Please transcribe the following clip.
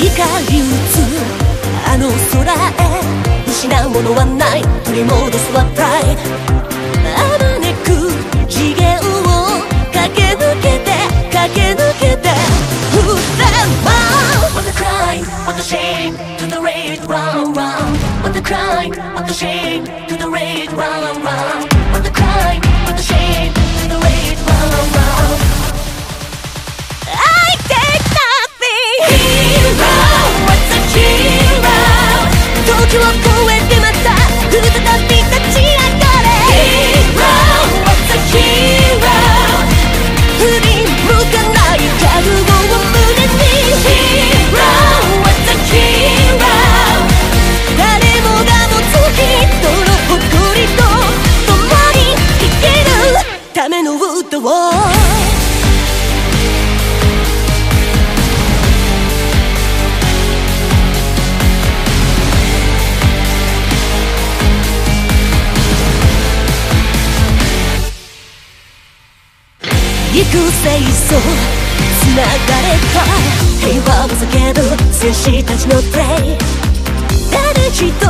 光り打つあの空へ失うものはない取り戻すはプライあまねく次元を駆け抜けて駆け抜けてフラマン What the cry, what the shame To the red round round What the cry, what the shame To the red round round ためのウッドをっそつながれた平和を叫ぶ戦士たちのプレイ。誰一人